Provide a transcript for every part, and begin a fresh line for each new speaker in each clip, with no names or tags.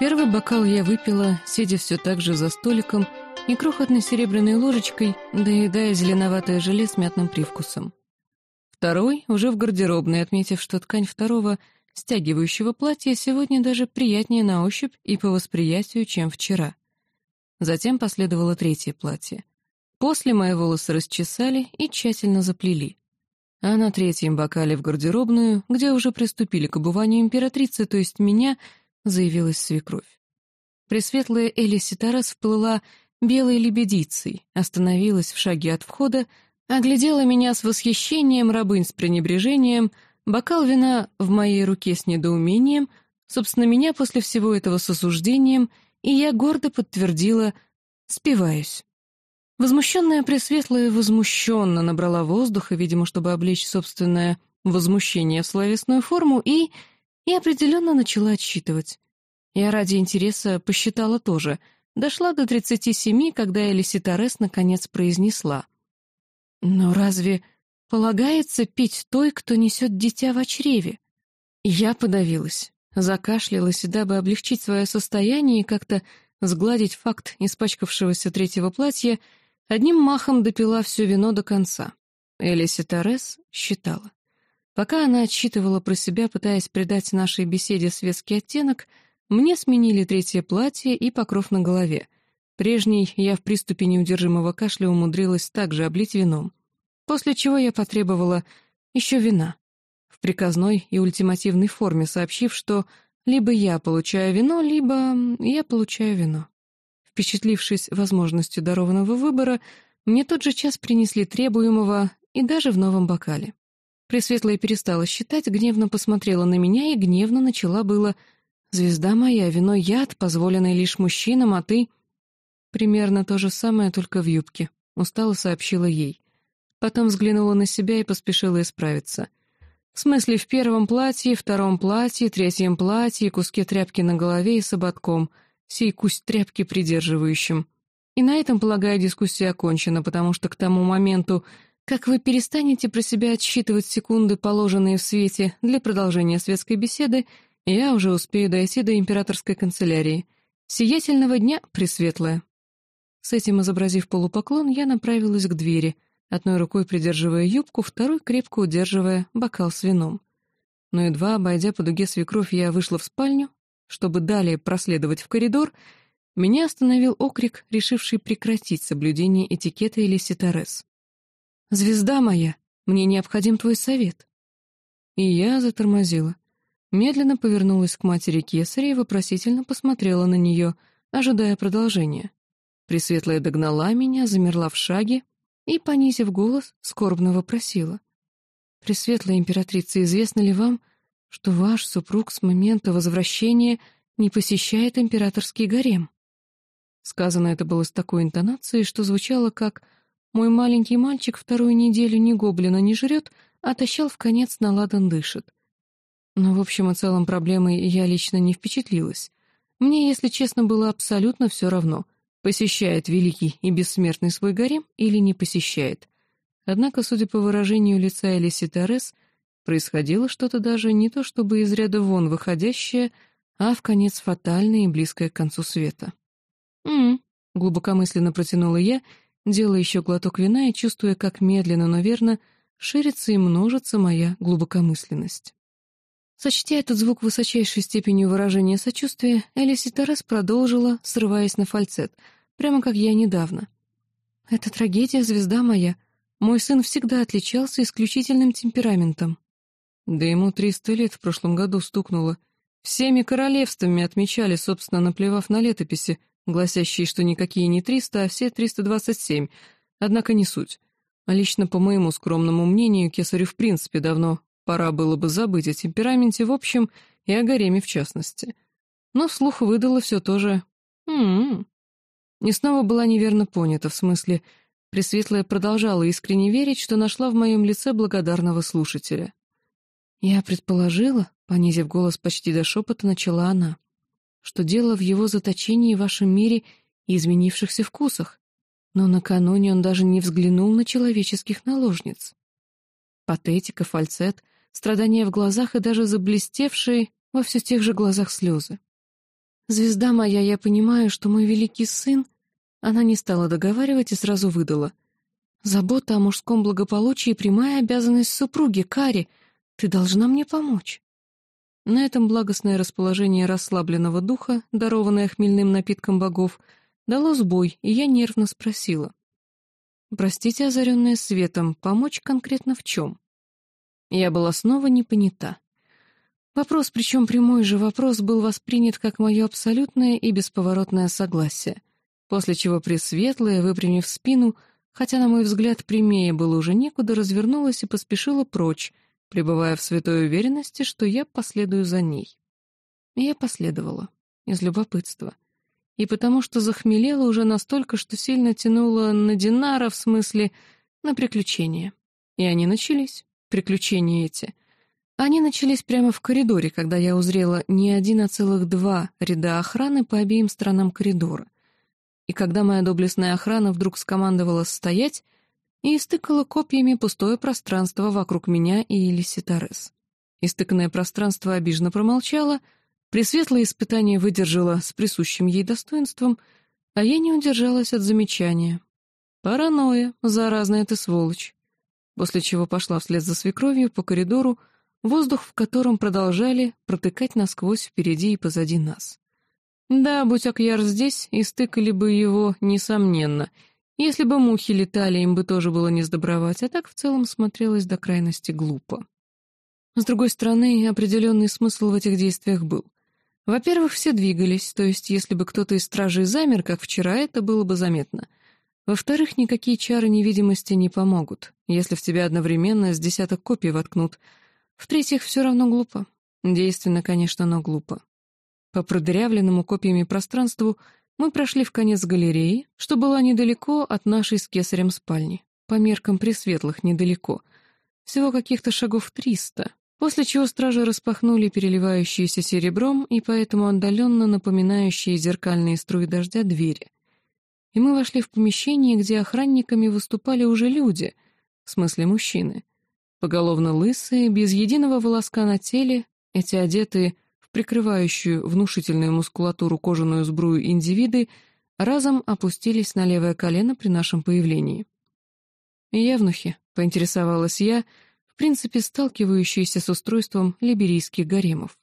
Первый бокал я выпила, сидя все так же за столиком и крохотной серебряной ложечкой, доедая зеленоватое желе с мятным привкусом. Второй, уже в гардеробной, отметив, что ткань второго стягивающего платья сегодня даже приятнее на ощупь и по восприятию, чем вчера. Затем последовало третье платье. После мои волосы расчесали и тщательно заплели. А на третьем бокале в гардеробную, где уже приступили к обуванию императрицы, то есть меня, заявилась свекровь. Пресветлая Эли Ситарас всплыла белой лебедицей, остановилась в шаге от входа, оглядела меня с восхищением, рабынь с пренебрежением, бокал вина в моей руке с недоумением, собственно, меня после всего этого с осуждением, и я гордо подтвердила «спиваюсь». Возмущенная Пресветлая возмущенно набрала воздуха, видимо, чтобы облечь собственное возмущение в словесную форму, и... и определенно начала отсчитывать. Я ради интереса посчитала тоже. Дошла до тридцати семи, когда Элиси Торрес наконец произнесла. «Но разве полагается пить той, кто несет дитя в чреве?» Я подавилась, закашлялась, дабы облегчить свое состояние и как-то сгладить факт испачкавшегося третьего платья — Одним махом допила все вино до конца. Элиси Торрес считала. Пока она отсчитывала про себя, пытаясь придать нашей беседе светский оттенок, мне сменили третье платье и покров на голове. Прежний я в приступе неудержимого кашля умудрилась также облить вином. После чего я потребовала еще вина. В приказной и ультимативной форме сообщив, что либо я получаю вино, либо я получаю вино. Впечатлившись возможностью дарованного выбора, мне тот же час принесли требуемого и даже в новом бокале. Пресветлая перестала считать, гневно посмотрела на меня и гневно начала было «Звезда моя, вино яд, позволенный лишь мужчинам, а ты...» Примерно то же самое, только в юбке, устало сообщила ей. Потом взглянула на себя и поспешила исправиться. В смысле, в первом платье, втором платье, третьем платье, куске тряпки на голове и с ободком — сей кусть тряпки придерживающим. И на этом, полагаю, дискуссия окончена, потому что к тому моменту, как вы перестанете про себя отсчитывать секунды, положенные в свете для продолжения светской беседы, я уже успею дойти до императорской канцелярии. Сиятельного дня, Пресветлая. С этим изобразив полупоклон, я направилась к двери, одной рукой придерживая юбку, второй крепко удерживая бокал с вином. Но едва, обойдя по дуге свекровь, я вышла в спальню, чтобы далее проследовать в коридор, меня остановил окрик, решивший прекратить соблюдение этикета или ситарес. «Звезда моя, мне необходим твой совет». И я затормозила. Медленно повернулась к матери Кесаря и вопросительно посмотрела на нее, ожидая продолжения. Пресветлая догнала меня, замерла в шаге и, понизив голос, скорбно вопросила. «Пресветлая императрица, известно ли вам, что ваш супруг с момента возвращения не посещает императорский гарем. Сказано это было с такой интонацией, что звучало как «Мой маленький мальчик вторую неделю ни гоблина не жрет, а тащал в конец наладан дышит». Но в общем и целом проблемой я лично не впечатлилась. Мне, если честно, было абсолютно все равно, посещает великий и бессмертный свой гарем или не посещает. Однако, судя по выражению лица Элиси Торрес, Происходило что-то даже не то чтобы из ряда вон выходящее, а в конец фатальное и близкое к концу света. «М-м», глубокомысленно протянула я, делая еще глоток вина и чувствуя, как медленно, но верно ширится и множится моя глубокомысленность. Сочтя этот звук высочайшей степенью выражения сочувствия, Элиси Тарас продолжила, срываясь на фальцет, прямо как я недавно. «Это трагедия, звезда моя. Мой сын всегда отличался исключительным темпераментом. Да ему триста лет в прошлом году стукнуло. Всеми королевствами отмечали, собственно, наплевав на летописи, гласящие, что никакие не триста, а все триста двадцать семь. Однако не суть. А лично, по моему скромному мнению, кесарю в принципе давно пора было бы забыть о темпераменте в общем и о гареме в частности. Но вслух выдала все то же «м-м». И снова была неверно понята, в смысле, Пресветлая продолжала искренне верить, что нашла в моем лице благодарного слушателя. «Я предположила», — понизив голос почти до шепота, начала она, «что дело в его заточении в вашем мире и изменившихся вкусах, но накануне он даже не взглянул на человеческих наложниц. Патетика, фальцет, страдания в глазах и даже заблестевшие во все тех же глазах слезы. «Звезда моя, я понимаю, что мой великий сын...» Она не стала договаривать и сразу выдала. «Забота о мужском благополучии — прямая обязанность супруги, Кари. Ты должна мне помочь». На этом благостное расположение расслабленного духа, дарованное хмельным напитком богов, дало сбой, и я нервно спросила. «Простите, озаренная светом, помочь конкретно в чем?» Я была снова не понята. Вопрос, причем прямой же вопрос, был воспринят как мое абсолютное и бесповоротное согласие, после чего Пресветлая, выпрямив спину, хотя, на мой взгляд, прямее было уже некуда, развернулась и поспешила прочь, пребывая в святой уверенности, что я последую за ней. Я последовала, из любопытства. И потому что захмелела уже настолько, что сильно тянула на Динара, в смысле, на приключения. И они начались, приключения эти — они начались прямо в коридоре, когда я узрела не один, а целых два ряда охраны по обеим сторонам коридора. И когда моя доблестная охрана вдруг скомандовала «стоять», и истыкала копьями пустое пространство вокруг меня и Элиси Торрес. Истыканное пространство обиженно промолчало, пресветлое испытание выдержало с присущим ей достоинством, а я не удержалась от замечания. «Паранойя, заразная ты сволочь!» После чего пошла вслед за свекровью по коридору, воздух в котором продолжали протыкать насквозь впереди и позади нас. Да, будь Акьяр здесь, истыкали бы его, несомненно. Если бы мухи летали, им бы тоже было не сдобровать, а так в целом смотрелось до крайности глупо. С другой стороны, определенный смысл в этих действиях был. Во-первых, все двигались, то есть если бы кто-то из стражей замер, как вчера, это было бы заметно. Во-вторых, никакие чары невидимости не помогут, если в тебя одновременно с десяток копий воткнут — в-третьих, все равно глупо. Действенно, конечно, но глупо. По продырявленному копьями пространству мы прошли в конец галереи, что была недалеко от нашей с кесарем спальни. По меркам пресветлых недалеко. Всего каких-то шагов триста, после чего стражи распахнули переливающиеся серебром и поэтому отдаленно напоминающие зеркальные струи дождя двери. И мы вошли в помещение, где охранниками выступали уже люди, в смысле мужчины. Поголовно лысые, без единого волоска на теле, эти одетые прикрывающую внушительную мускулатуру кожаную сбрую индивиды разом опустились на левое колено при нашем появлении. «Явнухи», — поинтересовалась я, в принципе сталкивающиеся с устройством либерийских гаремов.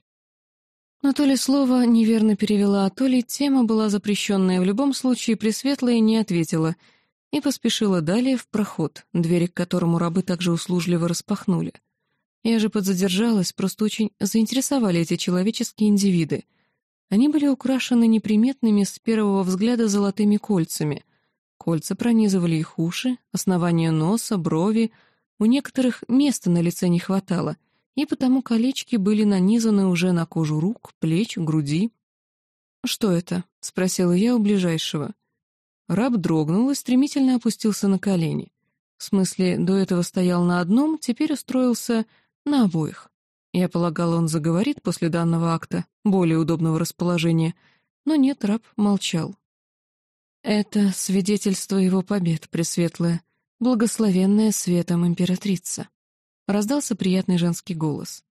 Но то ли слово неверно перевела, то ли тема была запрещенная, в любом случае Пресветлая не ответила — и поспешила далее в проход, двери к которому рабы также услужливо распахнули. Я же подзадержалась, просто очень заинтересовали эти человеческие индивиды. Они были украшены неприметными с первого взгляда золотыми кольцами. Кольца пронизывали их уши, основание носа, брови, у некоторых места на лице не хватало, и потому колечки были нанизаны уже на кожу рук, плеч, груди. «Что это?» — спросила я у ближайшего. Раб дрогнул и стремительно опустился на колени. В смысле, до этого стоял на одном, теперь устроился на обоих. Я полагала, он заговорит после данного акта, более удобного расположения, но нет, раб молчал. «Это свидетельство его побед, Пресветлая, благословенная светом императрица», — раздался приятный женский голос.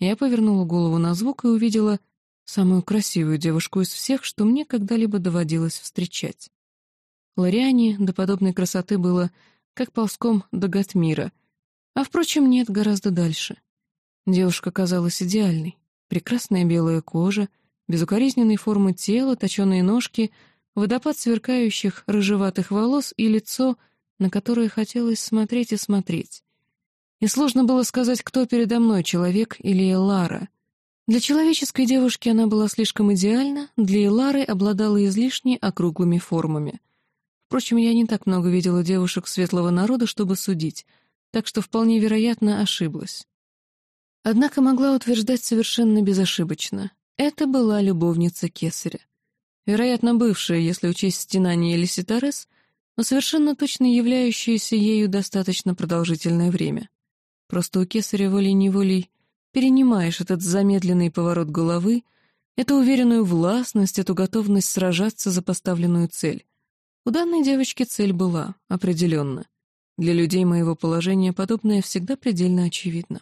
Я повернула голову на звук и увидела самую красивую девушку из всех, что мне когда-либо доводилось встречать. Лориане до подобной красоты было как ползком до Гатмира, а, впрочем, нет, гораздо дальше. Девушка казалась идеальной. Прекрасная белая кожа, безукоризненной формы тела, точеные ножки, водопад сверкающих рыжеватых волос и лицо, на которое хотелось смотреть и смотреть. И сложно было сказать, кто передо мной, человек или Лара. Для человеческой девушки она была слишком идеальна, для Элары обладала излишне округлыми формами. Впрочем, я не так много видела девушек светлого народа, чтобы судить, так что вполне вероятно ошиблась. Однако могла утверждать совершенно безошибочно. Это была любовница Кесаря. Вероятно, бывшая, если учесть стенание Элиситарес, но совершенно точно являющаяся ею достаточно продолжительное время. Просто у Кесаря волей-неволей перенимаешь этот замедленный поворот головы, эту уверенную властность, эту готовность сражаться за поставленную цель. У данной девочки цель была, определенно. Для людей моего положения подобное всегда предельно очевидно.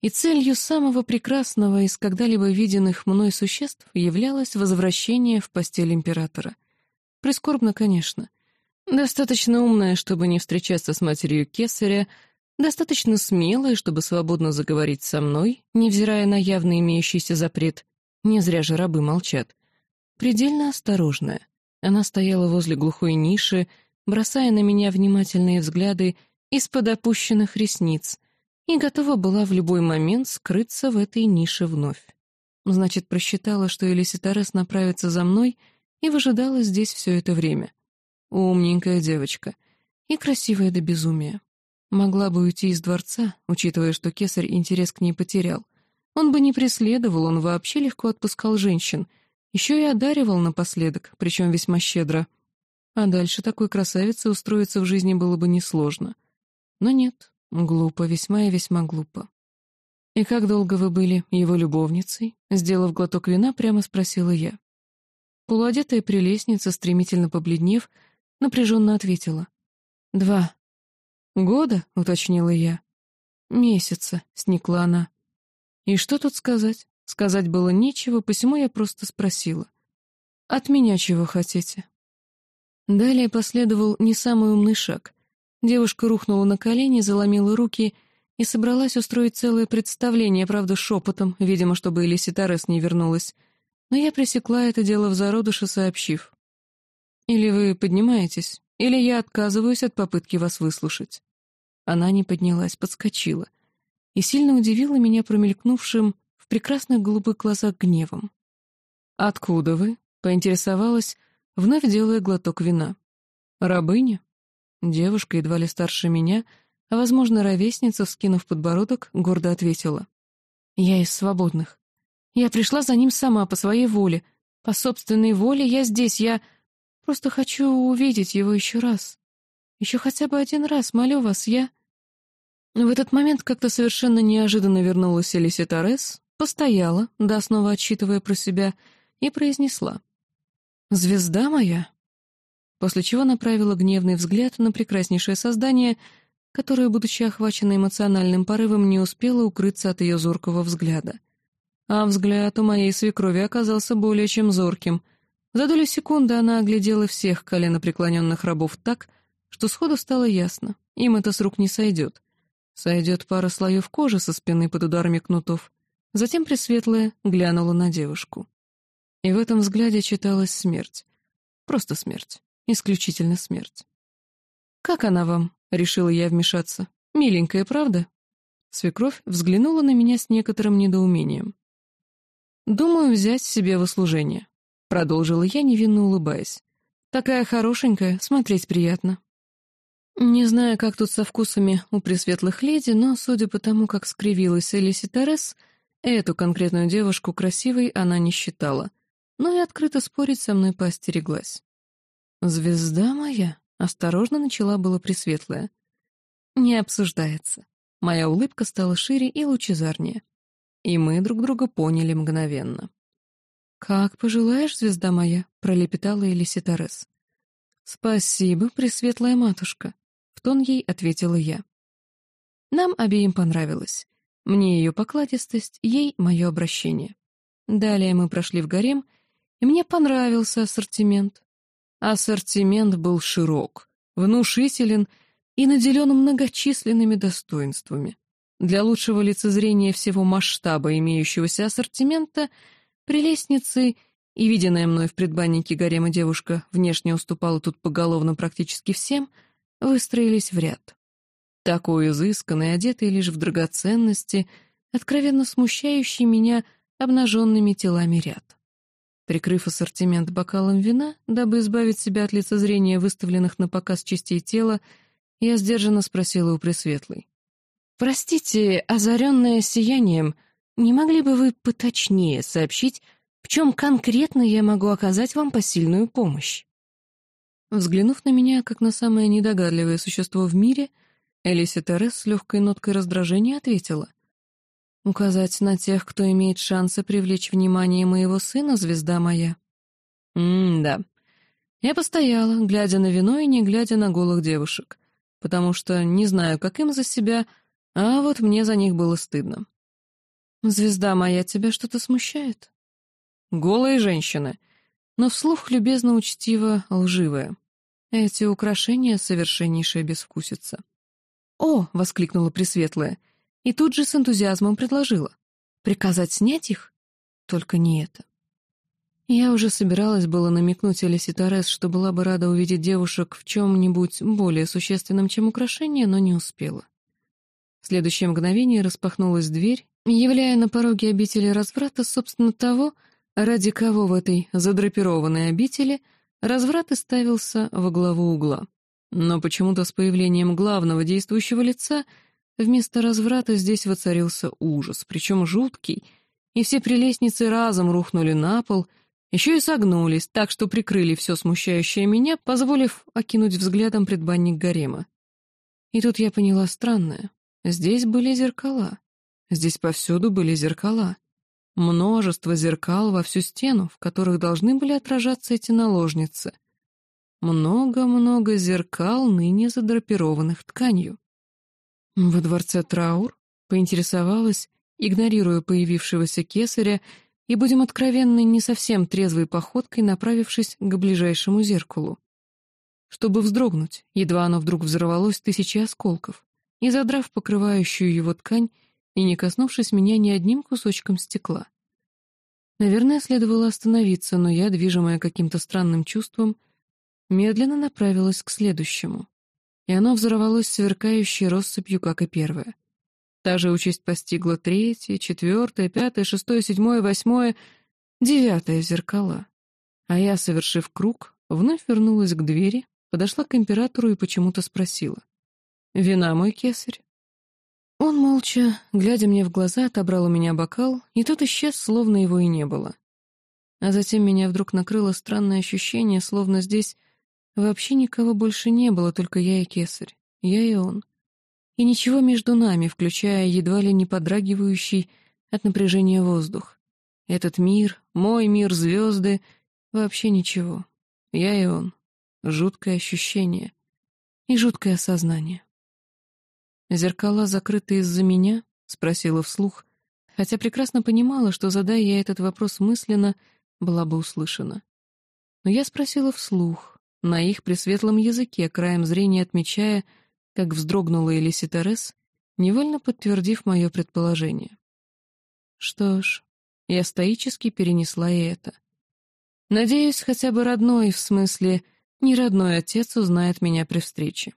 и целью самого прекрасного из когда-либо виденных мной существ являлось возвращение в постель императора. Прискорбно, конечно. Достаточно умная, чтобы не встречаться с матерью Кесаря, достаточно смелая, чтобы свободно заговорить со мной, невзирая на явно имеющийся запрет. Не зря же рабы молчат. Предельно осторожная. Она стояла возле глухой ниши, бросая на меня внимательные взгляды из-под опущенных ресниц, и готова была в любой момент скрыться в этой нише вновь. Значит, просчитала, что Элиситарес направится за мной и выжидала здесь все это время. Умненькая девочка. И красивая до безумия. Могла бы уйти из дворца, учитывая, что кесарь интерес к ней потерял. Он бы не преследовал, он вообще легко отпускал женщин. Еще и одаривал напоследок, причем весьма щедро. А дальше такой красавице устроиться в жизни было бы несложно. Но нет, Глупо, весьма и весьма глупо. «И как долго вы были его любовницей?» Сделав глоток вина, прямо спросила я. Полуодетая прелестница, стремительно побледнев, напряженно ответила. «Два». «Года?» — уточнила я. «Месяца», — сникла она. И что тут сказать? Сказать было нечего, посему я просто спросила. «От меня чего хотите?» Далее последовал не самый умный шаг — Девушка рухнула на колени, заломила руки и собралась устроить целое представление, правда, шепотом, видимо, чтобы Элиси Торрес не вернулась. Но я пресекла это дело в зародыше, сообщив. «Или вы поднимаетесь, или я отказываюсь от попытки вас выслушать». Она не поднялась, подскочила и сильно удивила меня промелькнувшим в прекрасных голубых глазах гневом. «Откуда вы?» — поинтересовалась, вновь делая глоток вина. «Рабыня?» Девушка, едва ли старше меня, а, возможно, ровесница, вскинув подбородок, гордо ответила. «Я из свободных. Я пришла за ним сама, по своей воле. По собственной воле я здесь, я просто хочу увидеть его еще раз. Еще хотя бы один раз, молю вас, я...» В этот момент как-то совершенно неожиданно вернулась Элисе Торрес, постояла, да снова отсчитывая про себя, и произнесла. «Звезда моя, после чего направила гневный взгляд на прекраснейшее создание, которое, будучи охвачено эмоциональным порывом, не успело укрыться от ее зоркого взгляда. А взгляд у моей свекрови оказался более чем зорким. За долю секунды она оглядела всех коленопреклоненных рабов так, что сходу стало ясно, им это с рук не сойдет. Сойдет пара слоев кожи со спины под ударами кнутов. Затем Пресветлая глянула на девушку. И в этом взгляде читалась смерть. Просто смерть. Исключительно смерть. «Как она вам?» — решила я вмешаться. «Миленькая, правда?» Свекровь взглянула на меня с некоторым недоумением. «Думаю, взять себе в услужение», — продолжила я, невинно улыбаясь. «Такая хорошенькая, смотреть приятно». Не знаю, как тут со вкусами у пресветлых леди, но, судя по тому, как скривилась Элиси Торрес, эту конкретную девушку красивой она не считала, но и открыто спорить со мной поостереглась. «Звезда моя?» — осторожно начала было Пресветлая. «Не обсуждается». Моя улыбка стала шире и лучезарнее. И мы друг друга поняли мгновенно. «Как пожелаешь, звезда моя?» — пролепетала Элиси Торрес. «Спасибо, Пресветлая матушка», — в тон ей ответила я. Нам обеим понравилось. Мне ее покладистость, ей мое обращение. Далее мы прошли в гарем, и мне понравился ассортимент. Ассортимент был широк, внушителен и наделен многочисленными достоинствами. Для лучшего лицезрения всего масштаба имеющегося ассортимента прелестницы и виденная мной в предбаннике гарема девушка внешне уступала тут поголовно практически всем, выстроились в ряд. Такой изысканный, одетый лишь в драгоценности, откровенно смущающий меня обнаженными телами ряд. Прикрыв ассортимент бокалом вина, дабы избавить себя от лицезрения выставленных на показ частей тела, я сдержанно спросила у Пресветлой. «Простите, озаренное сиянием, не могли бы вы поточнее сообщить, в чем конкретно я могу оказать вам посильную помощь?» Взглянув на меня, как на самое недогадливое существо в мире, Элиси Терес с легкой ноткой раздражения ответила — Указать на тех, кто имеет шансы привлечь внимание моего сына, звезда моя. М-да. Я постояла, глядя на вино и не глядя на голых девушек, потому что не знаю, как им за себя, а вот мне за них было стыдно. «Звезда моя, тебя что-то смущает?» «Голые женщины», но вслух любезно учтиво лживая. Эти украшения — совершеннейшая безвкусица. «О!» — воскликнула Пресветлая, и тут же с энтузиазмом предложила. «Приказать снять их? Только не это». Я уже собиралась было намекнуть Элисе Торрес, что была бы рада увидеть девушек в чем-нибудь более существенном, чем украшение, но не успела. В следующее мгновение распахнулась дверь, являя на пороге обители разврата, собственно, того, ради кого в этой задрапированной обители разврат и ставился во главу угла. Но почему-то с появлением главного действующего лица вместо разврата здесь воцарился ужас, причем жуткий, и все прелестницы разом рухнули на пол, еще и согнулись, так что прикрыли все смущающее меня, позволив окинуть взглядом предбанник гарема. И тут я поняла странное. Здесь были зеркала. Здесь повсюду были зеркала. Множество зеркал во всю стену, в которых должны были отражаться эти наложницы. Много-много зеркал, ныне задрапированных тканью. Во дворце траур поинтересовалась, игнорируя появившегося кесаря, и, будем откровенны, не совсем трезвой походкой, направившись к ближайшему зеркалу. Чтобы вздрогнуть, едва оно вдруг взорвалось тысячи осколков, и, задрав покрывающую его ткань, и не коснувшись меня ни одним кусочком стекла. Наверное, следовало остановиться, но я, движимая каким-то странным чувством, медленно направилась к следующему. И оно взорвалось сверкающей россыпью, как и первое. Та же участь постигла третье, четвертое, пятое, шестое, седьмое, восьмое, девятое зеркала. А я, совершив круг, вновь вернулась к двери, подошла к императору и почему-то спросила. «Вина, мой кесарь?» Он молча, глядя мне в глаза, отобрал у меня бокал, и тот исчез, словно его и не было. А затем меня вдруг накрыло странное ощущение, словно здесь вообще никого больше не было, только я и кесарь, я и он. И ничего между нами, включая едва ли не подрагивающий от напряжения воздух. Этот мир, мой мир, звезды — вообще ничего. Я и он. Жуткое ощущение и жуткое осознание. «Зеркала закрыты из-за меня?» — спросила вслух, хотя прекрасно понимала, что, задая я этот вопрос мысленно, была бы услышана. Но я спросила вслух, на их пресветлом языке, краем зрения отмечая, как вздрогнула Элиси Терес, невольно подтвердив мое предположение. Что ж, я стоически перенесла и это. Надеюсь, хотя бы родной, в смысле, не родной отец узнает меня при встрече.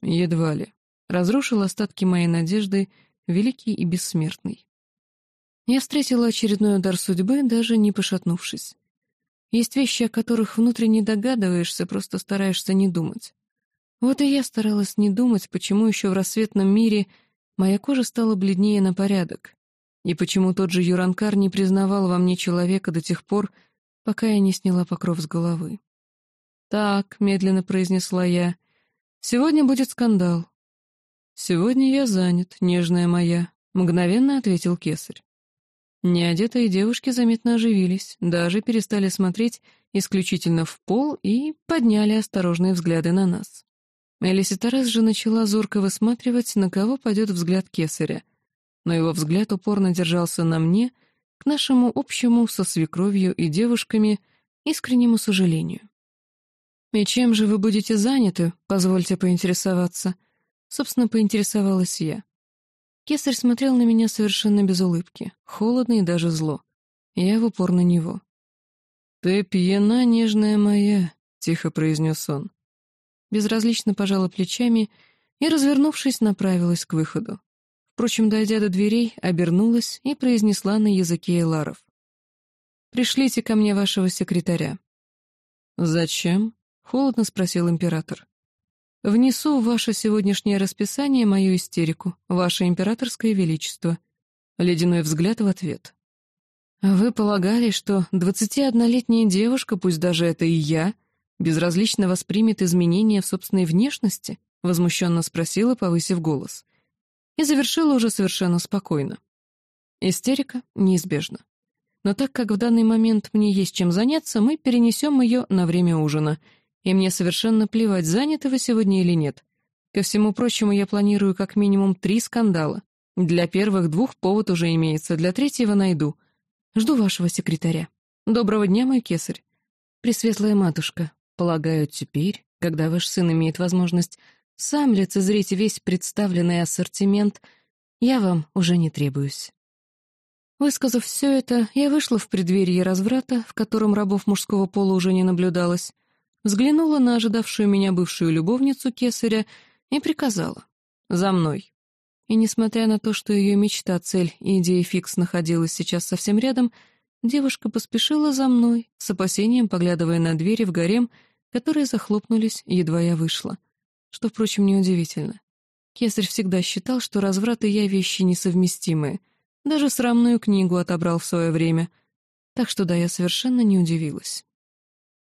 Едва ли разрушил остатки моей надежды, великий и бессмертный. Я встретила очередной удар судьбы, даже не пошатнувшись. Есть вещи, о которых внутренне догадываешься, просто стараешься не думать. Вот и я старалась не думать, почему еще в рассветном мире моя кожа стала бледнее на порядок, и почему тот же Юранкар не признавал во мне человека до тех пор, пока я не сняла покров с головы. «Так», — медленно произнесла я, — «сегодня будет скандал. «Сегодня я занят, нежная моя», — мгновенно ответил кесарь. Неодетые девушки заметно оживились, даже перестали смотреть исключительно в пол и подняли осторожные взгляды на нас. Элиси Тарас же начала зорко высматривать, на кого пойдет взгляд кесаря, но его взгляд упорно держался на мне, к нашему общему со свекровью и девушками искреннему сожалению. «И чем же вы будете заняты, позвольте поинтересоваться?» Собственно, поинтересовалась я. Кесарь смотрел на меня совершенно без улыбки, холодно и даже зло. Я в упор на него. «Ты пьяна, нежная моя», — тихо произнес он. Безразлично пожала плечами и, развернувшись, направилась к выходу. Впрочем, дойдя до дверей, обернулась и произнесла на языке Эларов. «Пришлите ко мне вашего секретаря». «Зачем?» — холодно спросил император. Внесу в ваше сегодняшнее расписание мою истерику, ваше императорское величество. Ледяной взгляд в ответ. Вы полагали, что двадцатиоднолетняя девушка, пусть даже это и я, безразлично воспримет изменения в собственной внешности? Возмущенно спросила, повысив голос. И завершила уже совершенно спокойно. Истерика неизбежна. Но так как в данный момент мне есть чем заняться, мы перенесем ее на время ужина — и мне совершенно плевать, заняты вы сегодня или нет. Ко всему прочему, я планирую как минимум три скандала. Для первых двух повод уже имеется, для третьего найду. Жду вашего секретаря. Доброго дня, мой кесарь. Пресветлая матушка, полагаю, теперь, когда ваш сын имеет возможность сам лицезреть весь представленный ассортимент, я вам уже не требуюсь. Высказав все это, я вышла в преддверие разврата, в котором рабов мужского пола уже не наблюдалось, взглянула на ожидавшую меня бывшую любовницу кесаря и приказала «За мной». И несмотря на то, что ее мечта, цель и идея фикс находилась сейчас совсем рядом, девушка поспешила за мной, с опасением поглядывая на двери в гарем, которые захлопнулись, едва я вышла. Что, впрочем, неудивительно. Кесарь всегда считал, что разврат и я вещи несовместимые. Даже срамную книгу отобрал в свое время. Так что да, я совершенно не удивилась.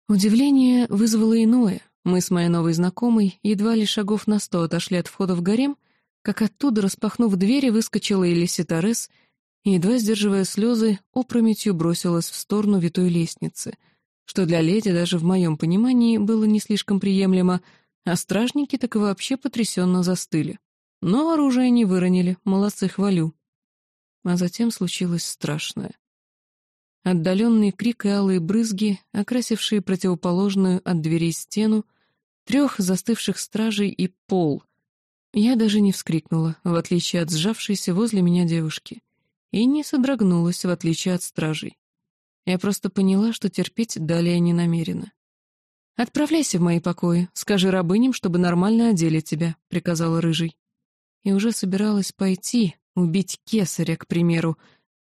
Удивление вызвало иное. Мы с моей новой знакомой едва ли шагов на сто отошли от входа в гарем, как оттуда, распахнув двери, выскочила Элиси Торрес и, едва сдерживая слезы, опрометью бросилась в сторону витой лестницы, что для леди даже в моем понимании было не слишком приемлемо, а стражники так и вообще потрясенно застыли. Но оружие не выронили, молодцы, хвалю. А затем случилось страшное. Отдаленный крик и алые брызги, окрасившие противоположную от дверей стену, трех застывших стражей и пол — я даже не вскрикнула, в отличие от сжавшейся возле меня девушки, и не содрогнулась, в отличие от стражей. Я просто поняла, что терпеть далее не намерена. «Отправляйся в мои покои, скажи рабыням, чтобы нормально одели тебя», — приказала Рыжий. И уже собиралась пойти, убить кесаря, к примеру,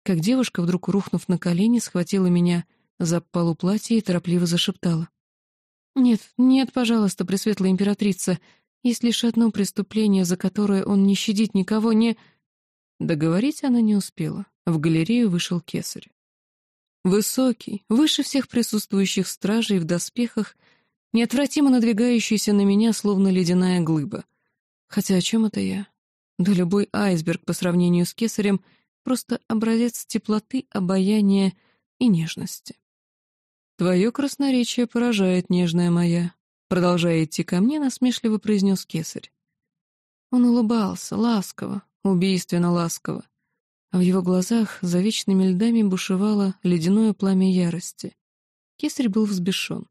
как девушка, вдруг рухнув на колени, схватила меня за полу платья и торопливо зашептала. «Нет, нет, пожалуйста, пресветлая императрица, есть лишь одно преступление, за которое он не щадит никого, не...» Договорить она не успела. В галерею вышел кесарь. Высокий, выше всех присутствующих стражей в доспехах, неотвратимо надвигающийся на меня, словно ледяная глыба. Хотя о чем это я? Да любой айсберг по сравнению с кесарем — просто образец теплоты, обаяния и нежности. Твое красноречие поражает, нежная моя. Продолжая идти ко мне, насмешливо произнес кесарь. Он улыбался, ласково, убийственно ласково. А в его глазах за вечными льдами бушевало ледяное пламя ярости. Кесарь был взбешен.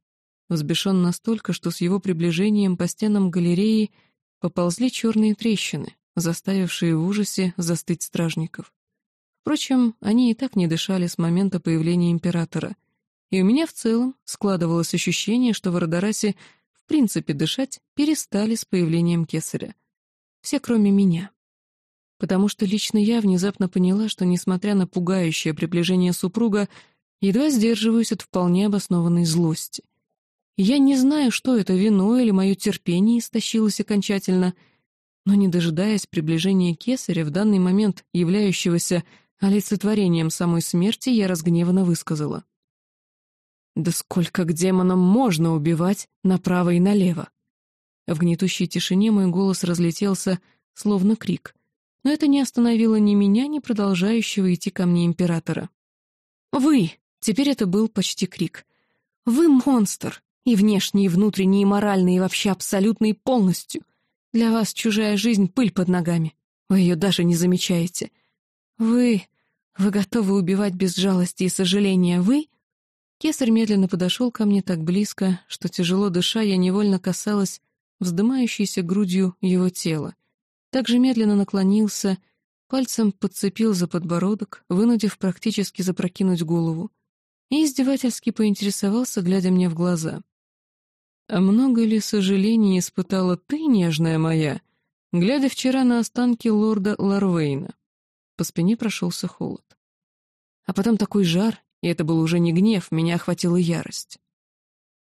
Взбешен настолько, что с его приближением по стенам галереи поползли черные трещины, заставившие в ужасе застыть стражников. Впрочем, они и так не дышали с момента появления императора, и у меня в целом складывалось ощущение, что в Родорасе принципе дышать перестали с появлением кесаря. Все, кроме меня. Потому что лично я внезапно поняла, что, несмотря на пугающее приближение супруга, едва сдерживаюсь от вполне обоснованной злости. Я не знаю, что это, вино или мое терпение истощилось окончательно, но, не дожидаясь приближения кесаря, в данный момент являющегося олицетворением самой смерти, я разгневанно высказала. Да сколько к демонам можно убивать направо и налево? В гнетущей тишине мой голос разлетелся, словно крик. Но это не остановило ни меня, ни продолжающего идти ко мне императора. «Вы!» — теперь это был почти крик. «Вы монстр! И внешний, и внутренний, и моральный, и вообще абсолютный полностью! Для вас чужая жизнь — пыль под ногами. Вы ее даже не замечаете. Вы... Вы готовы убивать без жалости и сожаления. Вы Кесарь медленно подошел ко мне так близко, что, тяжело дыша, я невольно касалась вздымающейся грудью его тела. Также медленно наклонился, пальцем подцепил за подбородок, вынудив практически запрокинуть голову, и издевательски поинтересовался, глядя мне в глаза. «А много ли сожалений испытала ты, нежная моя, глядя вчера на останки лорда Ларвейна?» По спине прошелся холод. А потом такой жар, и это был уже не гнев, меня охватила ярость.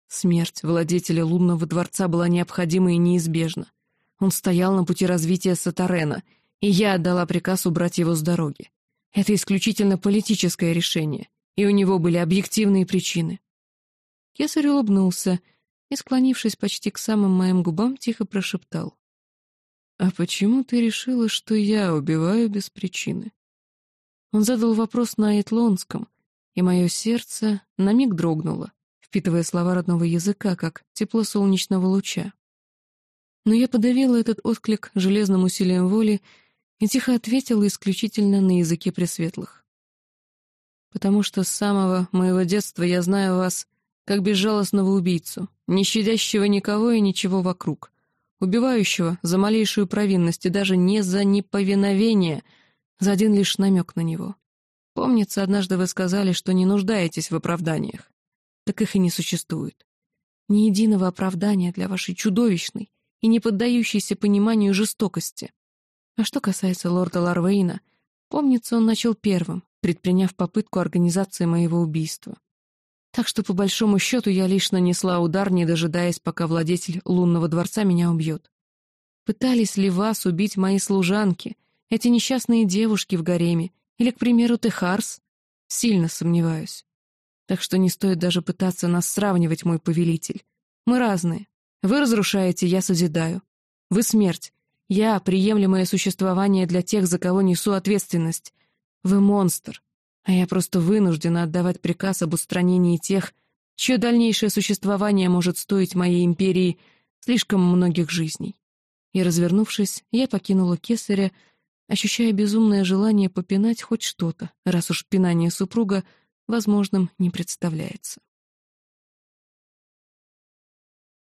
Смерть владетеля лунного дворца была необходима и неизбежна. Он стоял на пути развития Сатарена, и я отдала приказ убрать его с дороги. Это исключительно политическое решение, и у него были объективные причины. Кесарь улыбнулся и, склонившись почти к самым моим губам, тихо прошептал. «А почему ты решила, что я убиваю без причины?» Он задал вопрос на Этлонском, и мое сердце на миг дрогнуло, впитывая слова родного языка, как тепло солнечного луча. Но я подавила этот отклик железным усилием воли и тихо ответила исключительно на языке пресветлых. «Потому что с самого моего детства я знаю вас как безжалостного убийцу, не щадящего никого и ничего вокруг, убивающего за малейшую провинность и даже не за неповиновение, за один лишь намек на него. Помнится, однажды вы сказали, что не нуждаетесь в оправданиях. Так их и не существует. Ни единого оправдания для вашей чудовищной и не поддающейся пониманию жестокости. А что касается лорда Ларвейна, помнится, он начал первым, предприняв попытку организации моего убийства. Так что, по большому счету, я лишь нанесла удар, не дожидаясь, пока владетель лунного дворца меня убьет. Пытались ли вас убить мои служанки, эти несчастные девушки в гареме, или, к примеру, Техарс? Сильно сомневаюсь. Так что не стоит даже пытаться нас сравнивать, мой повелитель. Мы разные. Вы разрушаете, я созидаю. Вы смерть. Я — приемлемое существование для тех, за кого несу ответственность. Вы монстр а я просто вынуждена отдавать приказ об устранении тех, чье дальнейшее существование может стоить моей империи слишком многих жизней. И, развернувшись, я покинула кесаря, ощущая безумное желание попинать хоть что-то, раз уж пинание супруга возможным не представляется.